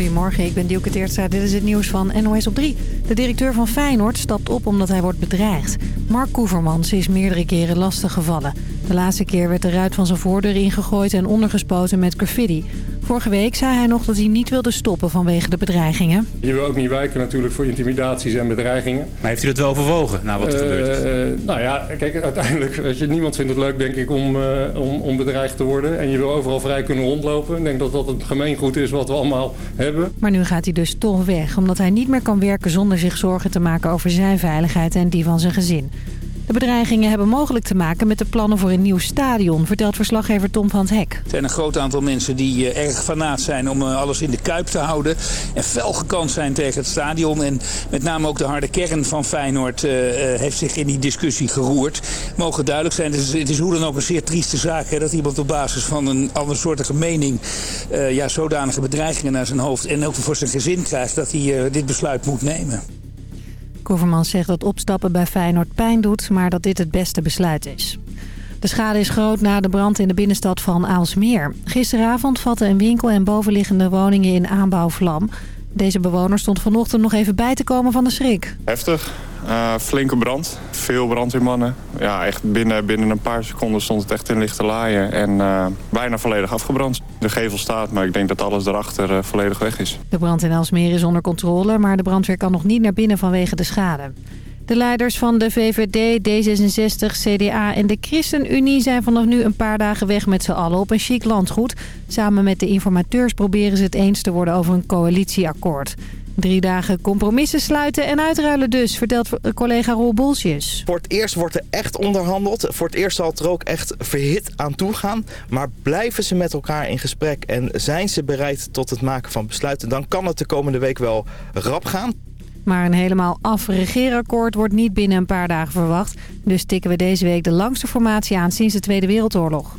Goedemorgen, ik ben Dielke Teertstra. Dit is het nieuws van NOS op 3. De directeur van Feyenoord stapt op omdat hij wordt bedreigd. Mark Koevermans is meerdere keren lastig gevallen. De laatste keer werd de ruit van zijn voordeur ingegooid en ondergespoten met graffiti. Vorige week zei hij nog dat hij niet wilde stoppen vanwege de bedreigingen. Je wil ook niet wijken natuurlijk voor intimidaties en bedreigingen. Maar heeft u dat wel overwogen, na wat er gebeurd is? Uh, nou ja, kijk, uiteindelijk, weet je, niemand vindt het leuk denk ik om, uh, om, om bedreigd te worden. En je wil overal vrij kunnen rondlopen. Ik denk dat dat het gemeengoed is wat we allemaal hebben. Maar nu gaat hij dus toch weg, omdat hij niet meer kan werken zonder zich zorgen te maken over zijn veiligheid en die van zijn gezin. De bedreigingen hebben mogelijk te maken met de plannen voor een nieuw stadion, vertelt verslaggever Tom van het Hek. Er zijn een groot aantal mensen die uh, erg fanaat zijn om uh, alles in de kuip te houden. En fel gekant zijn tegen het stadion. En met name ook de harde kern van Feyenoord uh, heeft zich in die discussie geroerd. Mogen duidelijk zijn, het is, het is hoe dan ook een zeer trieste zaak... Hè, dat iemand op basis van een andersoortige mening... ja, zodanige bedreigingen naar zijn hoofd en ook voor zijn gezin krijgt... dat hij dit besluit moet nemen. Koevermans zegt dat opstappen bij Feyenoord pijn doet, maar dat dit het beste besluit is. De schade is groot na de brand in de binnenstad van Aalsmeer. Gisteravond vatten een winkel en bovenliggende woningen in aanbouw vlam. Deze bewoner stond vanochtend nog even bij te komen van de schrik. Heftig. Uh, flinke brand. Veel brand in mannen. Ja, echt binnen, binnen een paar seconden stond het echt in lichte laaien. En uh, bijna volledig afgebrand. De gevel staat, maar ik denk dat alles erachter uh, volledig weg is. De brand in Elsmeer is onder controle, maar de brandweer kan nog niet naar binnen vanwege de schade. De leiders van de VVD, D66, CDA en de ChristenUnie zijn vanaf nu een paar dagen weg met z'n allen op een chic landgoed. Samen met de informateurs proberen ze het eens te worden over een coalitieakkoord. Drie dagen compromissen sluiten en uitruilen dus, vertelt collega Roel Bolsjes. Voor het eerst wordt er echt onderhandeld. Voor het eerst zal het er ook echt verhit aan toe gaan. Maar blijven ze met elkaar in gesprek en zijn ze bereid tot het maken van besluiten... dan kan het de komende week wel rap gaan. Maar een helemaal af regeerakkoord wordt niet binnen een paar dagen verwacht. Dus tikken we deze week de langste formatie aan sinds de Tweede Wereldoorlog.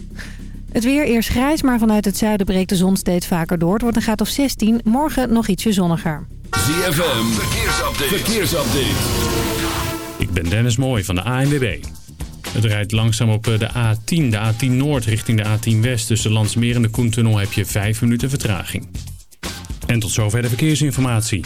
Het weer eerst grijs, maar vanuit het zuiden breekt de zon steeds vaker door. Het wordt een graad of 16, morgen nog ietsje zonniger. ZFM, verkeersupdate. verkeersupdate. Ik ben Dennis Mooij van de ANWB. Het rijdt langzaam op de A10, de A10 Noord richting de A10 West. Tussen Landsmeer en de Koentunnel heb je 5 minuten vertraging. En tot zover de verkeersinformatie.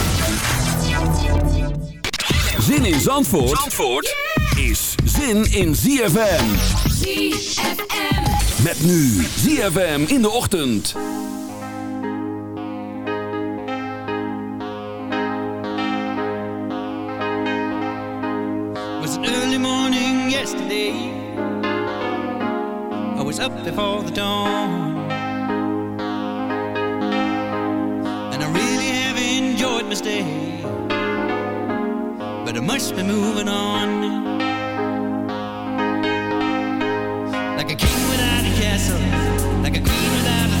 Zin in Zandvoort, Zandvoort is zin in ZFM. ZFM. Met nu ZFM in de ochtend. was an early morning yesterday. I was up before the dawn. And I really have enjoyed my stay. I must be moving on. Like a king without a castle, like a queen without a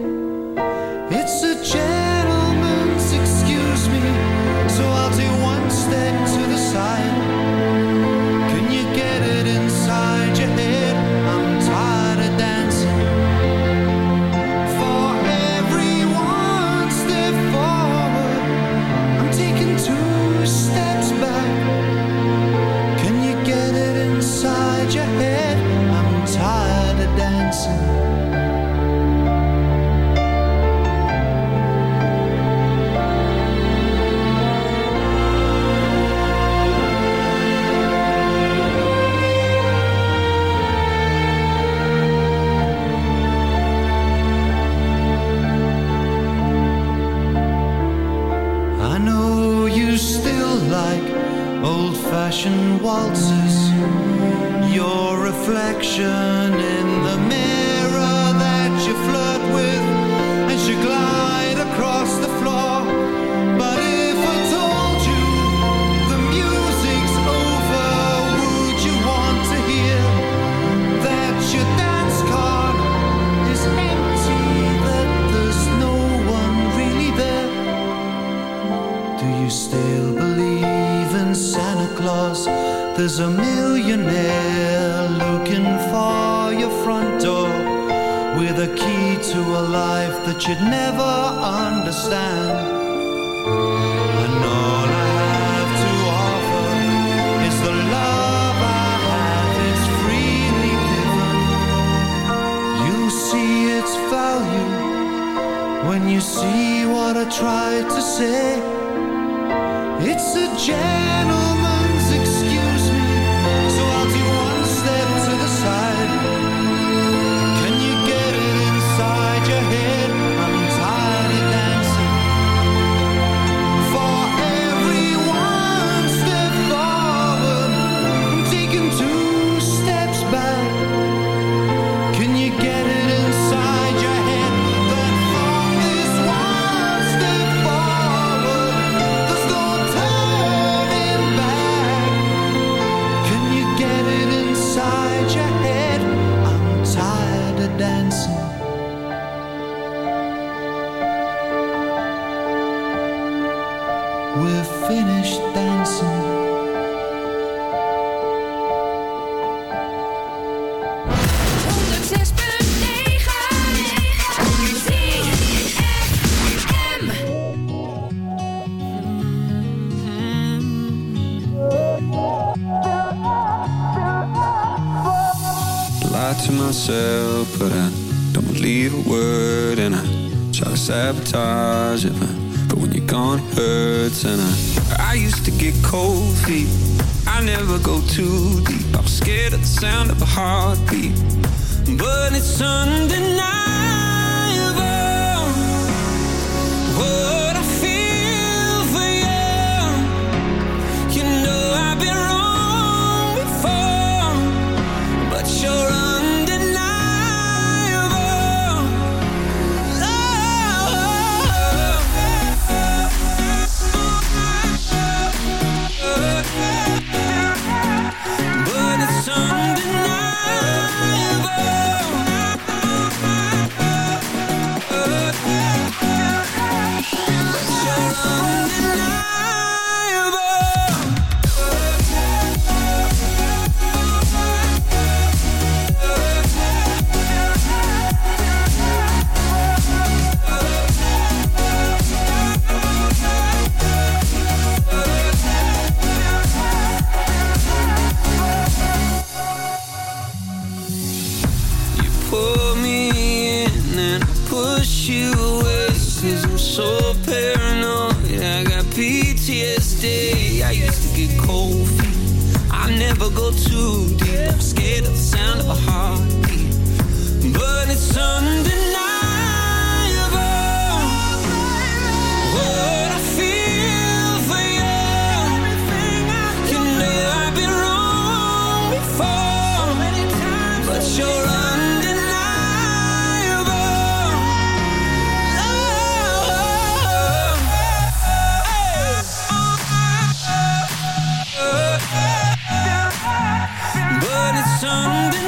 waltzes Your reflection in you'd never understand. sabotage it But when you're gone, hurts And I, I used to get cold feet. I never go too deep. I'm scared of the sound of a heartbeat. But it's undeniable. Whoa. you. someday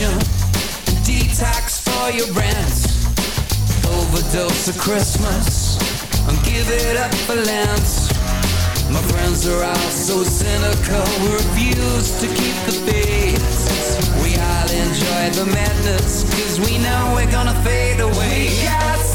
addiction Detox for your rent. Overdose of Christmas. And give it up for lance. My friends are all so cynical. We refuse to keep the faith. We all enjoy the madness Cause we know we're gonna fade away. We got.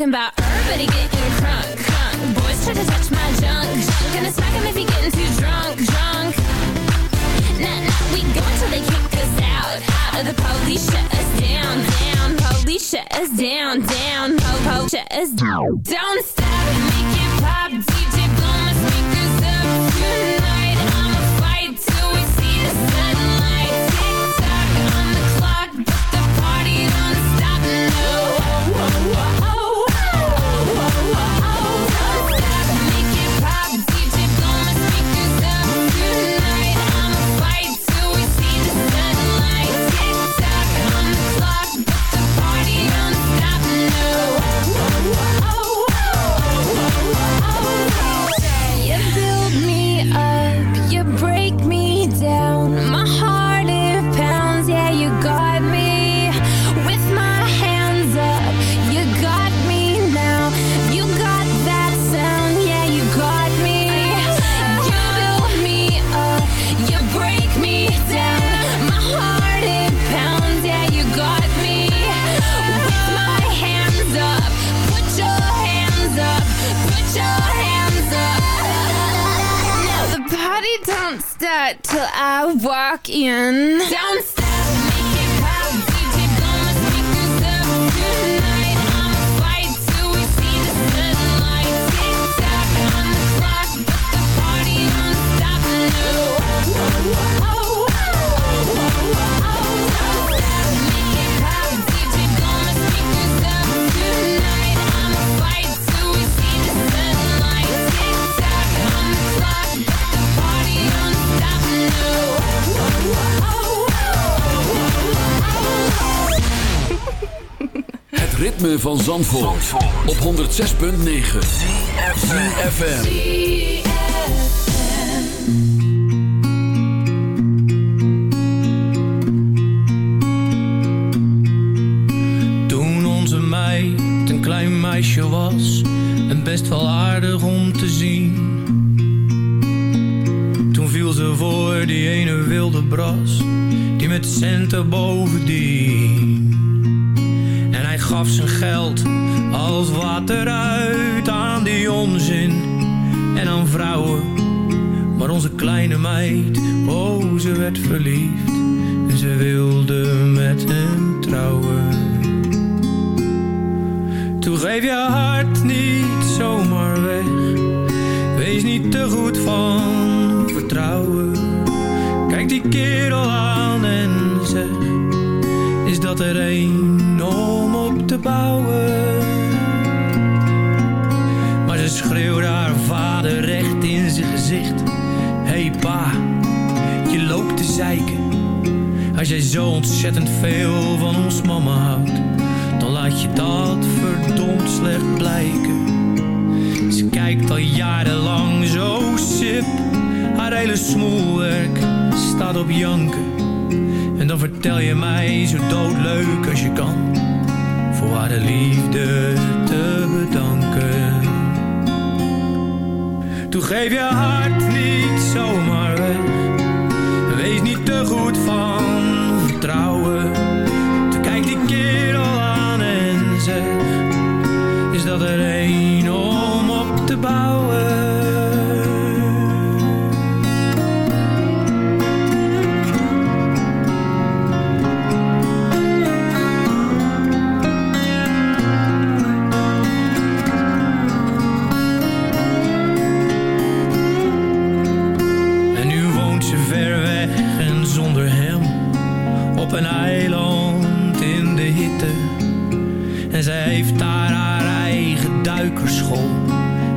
talking about till I walk in. Downstairs. ritme van Zandvoort, op 106.9 CFFM Toen onze meid een klein meisje was en best wel aardig om te zien. Toen viel ze voor die ene wilde bras die met centen bovendien gaf zijn geld als water uit aan die onzin en aan vrouwen. Maar onze kleine meid, oh ze werd verliefd en ze wilde met hem trouwen. Toen geef je hart niet zomaar weg, wees niet te goed van vertrouwen. Kijk die kerel aan en zeg, is dat er een? nog? Maar ze schreeuwde haar vader recht in zijn gezicht. hey pa, je loopt te zeiken. Als jij zo ontzettend veel van ons mama houdt, dan laat je dat verdomd slecht blijken. Ze kijkt al jarenlang zo sip, haar hele smoelwerk staat op janken. En dan vertel je mij zo doodleuk als je kan voor liefde te bedanken. Toen geef je hart niet zomaar weg. Wees niet te goed van vertrouwen. Toen kijk die kerel aan en zeg: Is dat er een om op te bouwen? En zij heeft daar haar eigen duikerschool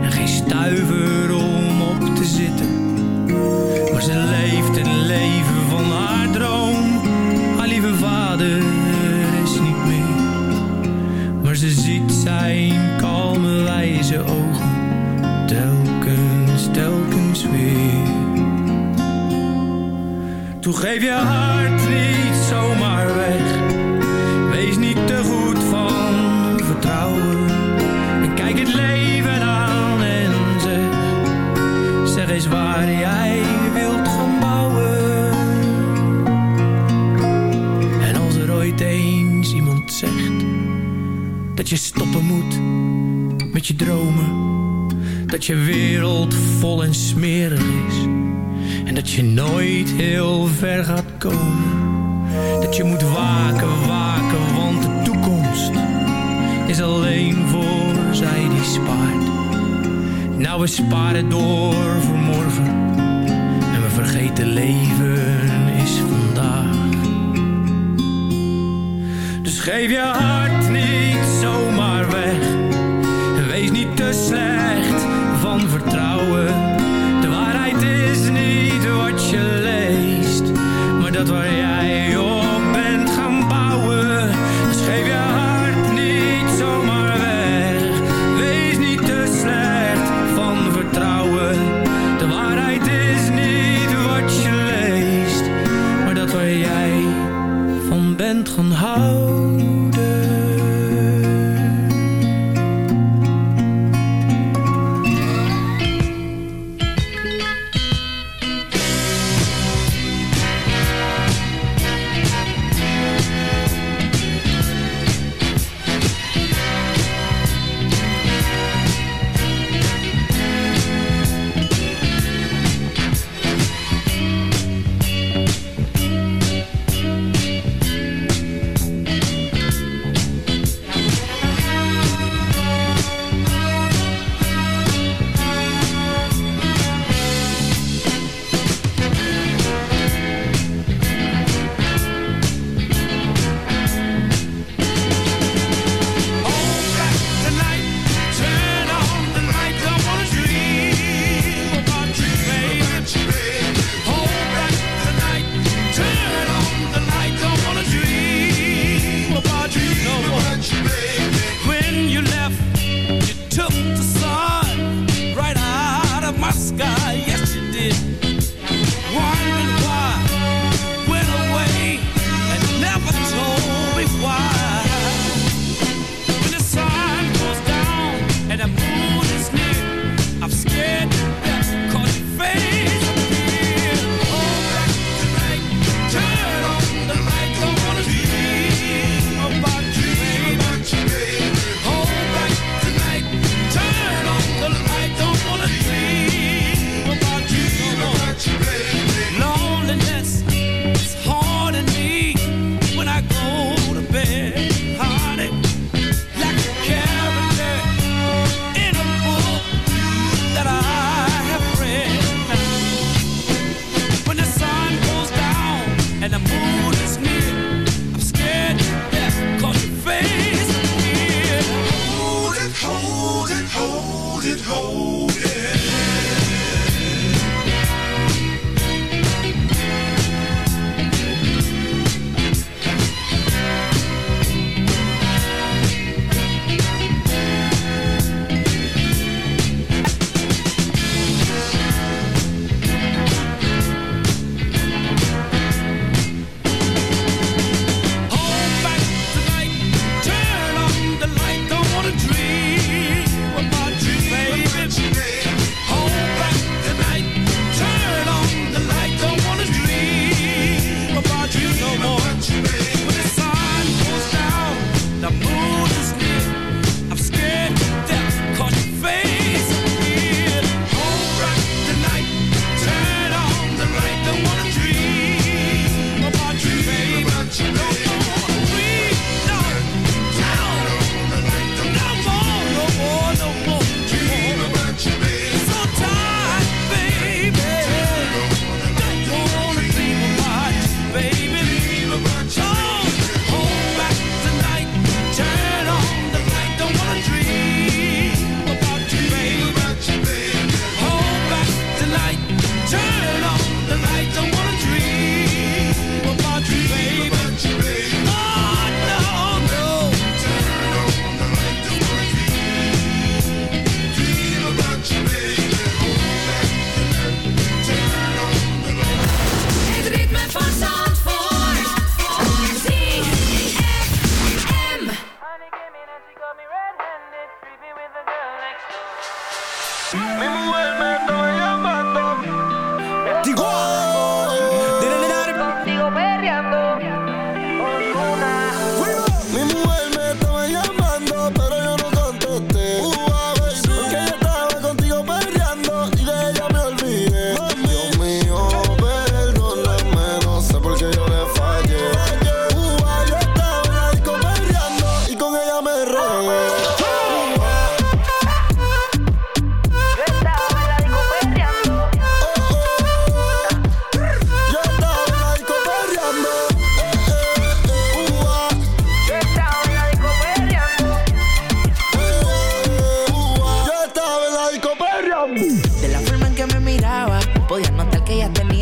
en geen stuiver om op te zitten. Maar ze leeft het leven van haar droom. Haar lieve vader is niet meer, maar ze ziet zijn kalme wijze ogen telkens, telkens weer. Toen geef je hart dat je stoppen moet met je dromen. Dat je wereld vol en smerig is. En dat je nooit heel ver gaat komen. Dat je moet waken, waken, want de toekomst is alleen voor zij die spaart. Nou, we sparen door voor morgen. En we vergeten leven is vandaag. Dus geef je hart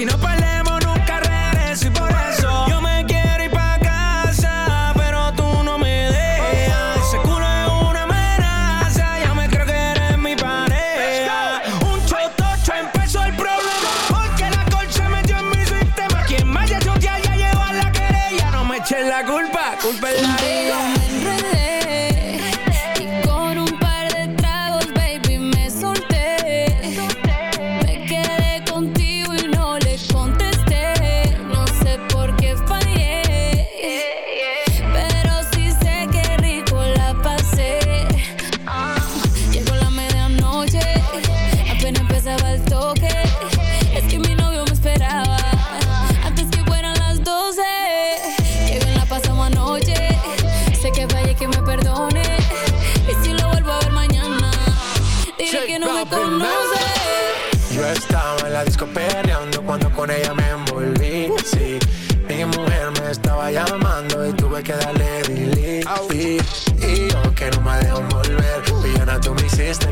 Si no para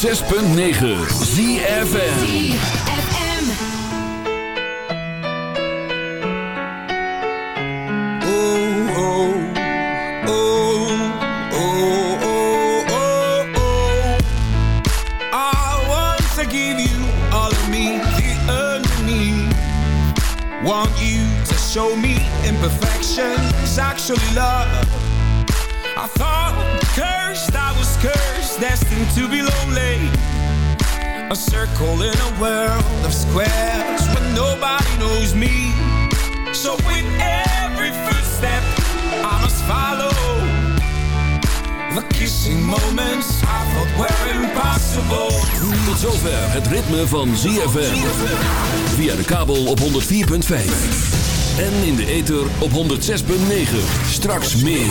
106.9 ZFN want you to show me imperfections, actually love. I thought curse to be lonely. A circle in a world of squares But nobody knows me. So with every footstep I must follow. The kissing moments I thought were impossible. Tot zover het ritme van ZFM Via de kabel op 104.5 en in de ether op 106.9. Straks meer.